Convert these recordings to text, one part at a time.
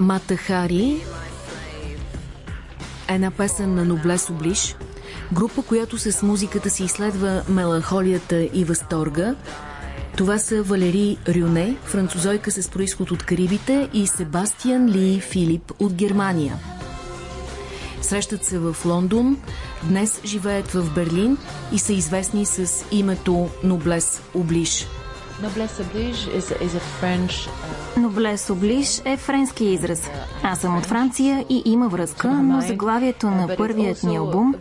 Мата Хари, една песен на Ноблес Облиш, група, която с музиката си изследва меланхолията и възторга. Това са Валери Рюне, французойка с происход от Карибите и Себастиан Ли Филип от Германия. Срещат се в Лондон, днес живеят в Берлин и са известни с името Ноблес Облиш. Ноблес Облиш е френски израз. Аз съм от Франция и има връзка, но заглавието на първият ни албум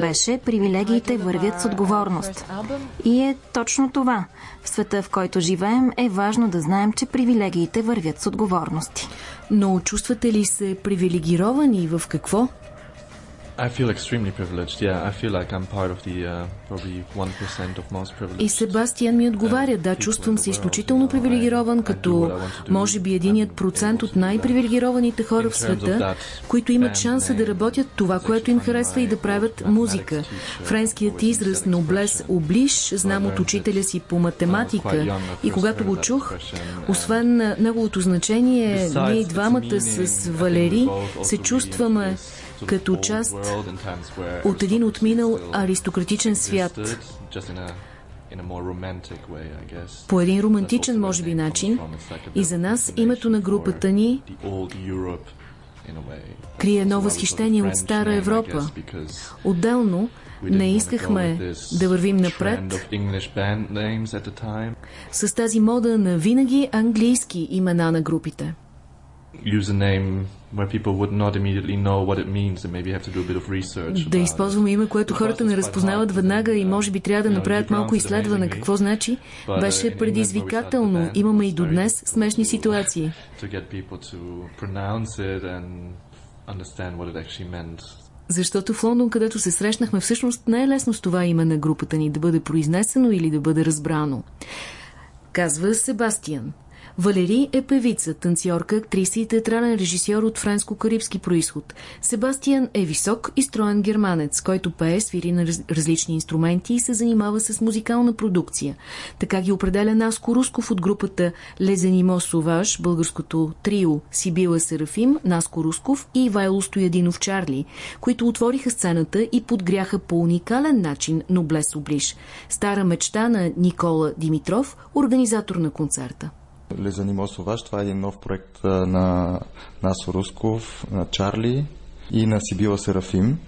беше «Привилегиите вървят с отговорност». И е точно това. В света, в който живеем, е важно да знаем, че привилегиите вървят с отговорности. Но чувствате ли се привилегировани в какво? И Себастиан ми отговаря, да, чувствам се изключително привилегирован, като може би единият процент от най-привилегированите хора в света, които имат шанса да работят това, което им харесва и да правят музика. Френският израз Ноблес Облиш знам от учителя си по математика. и когато го чух, освен неговото значение, ние двамата с Валери се чувстваме като част от един отминал аристократичен свят. По един романтичен, може би, начин. И за нас името на групата ни крие едно възхищение от Стара Европа. Отделно, не искахме да вървим напред с тази мода на винаги английски имена на групите username where people would not immediately know what it means and maybe have to do a bit of research. Да използваме име, което хората не разпознават веднага и може би трябва да направят малко изследване какво значи. Беше uh, предизвикателно. Имаме и до днес смешни ситуации. To get people to pronounce it and understand what it actually meant. Защото в Лондон, където се срещнахме, всъщност не е лесно с това име на групата ни да бъде произнесено или да бъде разбрано. Казва Себастиан. Валери е певица, танцорка, актриса и театрален режисьор от френско-карибски происход. Себастиан е висок и строен германец, който пее, свири на раз, различни инструменти и се занимава с музикална продукция. Така ги определя Наско Русков от групата Лезенимо Суваш, българското трио Сибила Серафим, Наско Русков и Ивайло Стоядинов Чарли, които отвориха сцената и подгряха по уникален начин Ноблес Облиш. Стара мечта на Никола Димитров, организатор на концерта. Лезанимо Соваш. Това е един нов проект на Насо Русков, на Чарли и на Сибила Серафим,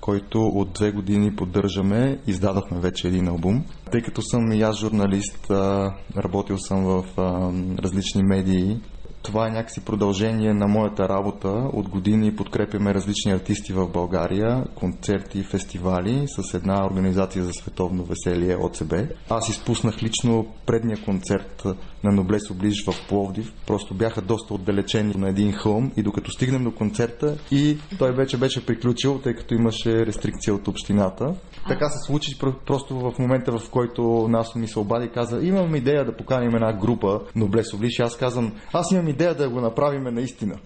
който от две години поддържаме. Издадохме вече един албум. Тъй като съм и аз журналист, работил съм в различни медии, това е някакси продължение на моята работа. От години подкрепяме различни артисти в България, концерти, фестивали с една организация за световно веселие ОЦБ. Аз изпуснах лично предния концерт на Ноблес Оближ в Пловдив. Просто бяха доста отдалечени на един хълм и докато стигнем до концерта и той вече беше приключил, тъй като имаше рестрикция от общината. Така се случи просто в момента, в който нас ми се обади и каза, имам идея да поканим една група Ноблес Оближ. Аз казвам, аз имам идея да го направим наистина.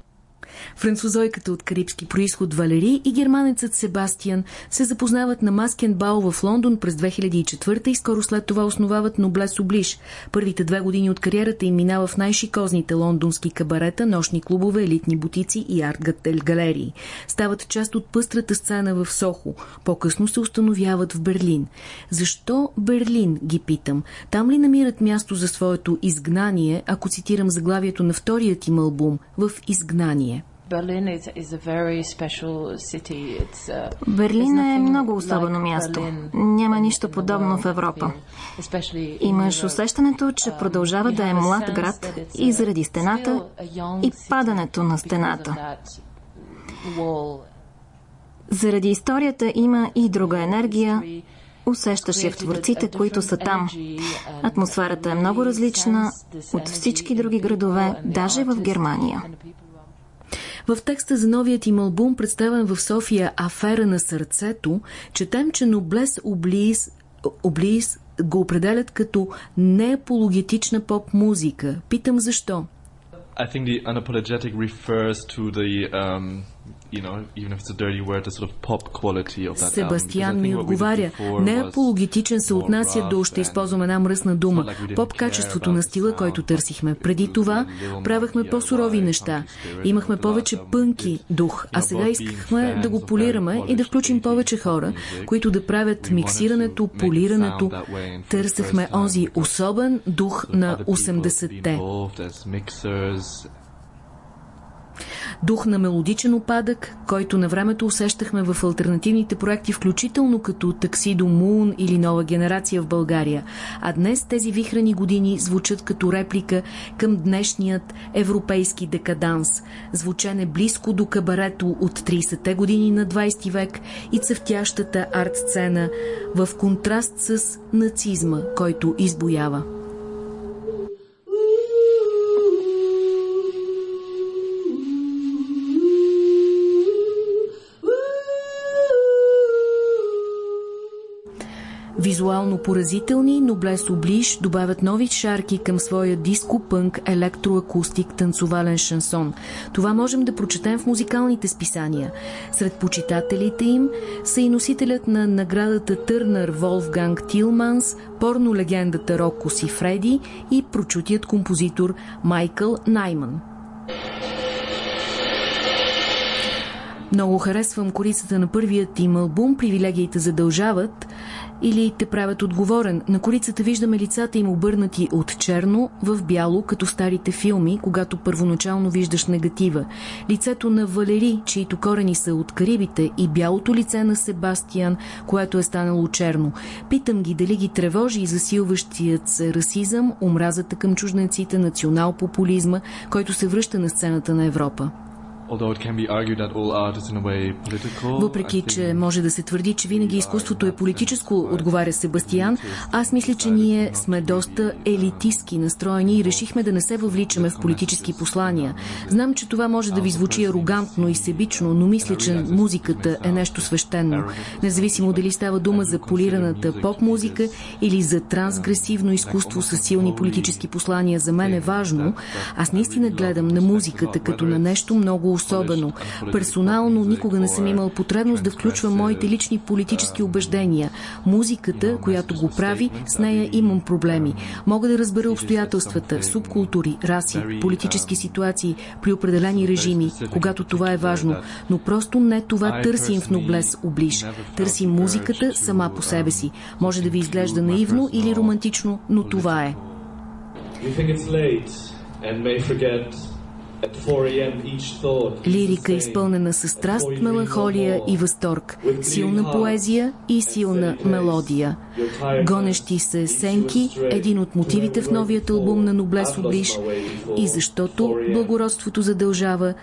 Французойката от карибски происход Валери и германецът Себастиан се запознават на маскен бал в Лондон през 2004 и скоро след това основават Ноблес Облиш. Първите две години от кариерата им минава в най-шикозните лондонски кабарета, нощни клубове, елитни бутици и арт галерии. Стават част от пъстрата сцена в Сохо. По-късно се установяват в Берлин. Защо Берлин, ги питам? Там ли намират място за своето изгнание, ако цитирам заглавието на вторият им албум в Изгнание? Берлин е много особено място. Няма нищо подобно в Европа. Имаш усещането, че продължава да е млад град и заради стената и падането на стената. Заради историята има и друга енергия, усещаш я в творците, които са там. Атмосферата е много различна от всички други градове, даже в Германия. В текста за новият им албум, представен в София Афера на сърцето, четем, че Ноблес Облиз, Облиз го определят като неапологетична поп-музика. Питам защо. I think the unapologetic refers to the um, Себастиан ми отговаря. Не апологетичен се отнася до, ще използвам една мръсна дума, поп качеството на стила, който търсихме. Преди това правехме по-сурови неща. Имахме повече пънки дух, а сега искахме да го полираме и да включим повече хора, които да правят миксирането, полирането. Търсехме онзи особен дух на 80-те. Дух на мелодичен опадък, който на времето усещахме в альтернативните проекти, включително като Такси до Мун или Нова генерация в България. А днес тези вихрани години звучат като реплика към днешният европейски декаданс. Звучене близко до кабарето от 30-те години на 20 век и цъфтящата арт-сцена в контраст с нацизма, който избоява. Визуално поразителни, но блес оближ добавят нови шарки към своя диско-пънк, електроакустик, танцовален шансон. Това можем да прочетем в музикалните списания. Сред почитателите им са и носителят на наградата Търнър Волфганг Тилманс, порно-легендата Роко Си Фреди и прочутият композитор Майкъл Найман. Много харесвам корицата на първият им албум «Привилегиите задължават» или те правят отговорен. На корицата виждаме лицата им обърнати от черно в бяло, като старите филми, когато първоначално виждаш негатива. Лицето на Валери, чието корени са от Карибите и бялото лице на Себастиан, което е станало черно. Питам ги дали ги тревожи и засилващият се расизъм, омразата към чужденците, национал-популизма, който се връща на сцената на Европа. Въпреки, че може да се твърди, че винаги изкуството е политическо, отговаря Себастиян, аз мисля, че ние сме доста елитистки настроени и решихме да не се въвличаме в политически послания. Знам, че това може да ви звучи арогантно и себично, но мисля, че музиката е нещо свещено. Независимо дали става дума за полираната поп-музика или за трансгресивно изкуство с силни политически послания, за мен е важно. Аз наистина гледам на музиката като на нещо много особено. Персонално никога не съм имал потребност да включвам моите лични политически убеждения. Музиката, която го прави, с нея имам проблеми. Мога да разбера обстоятелствата, субкултури, раси, политически ситуации при определени режими, когато това е важно. Но просто не това търсим в Ноблес Оближ. Търсим музиката сама по себе си. Може да ви изглежда наивно или романтично, но това е. You think it's late and may forget Лирика изпълнена с страст, меланхолия и възторг, силна поезия и силна мелодия. Гонещи се сенки, един от мотивите в новият албум на Ноблес Облиш и защото благородството задължава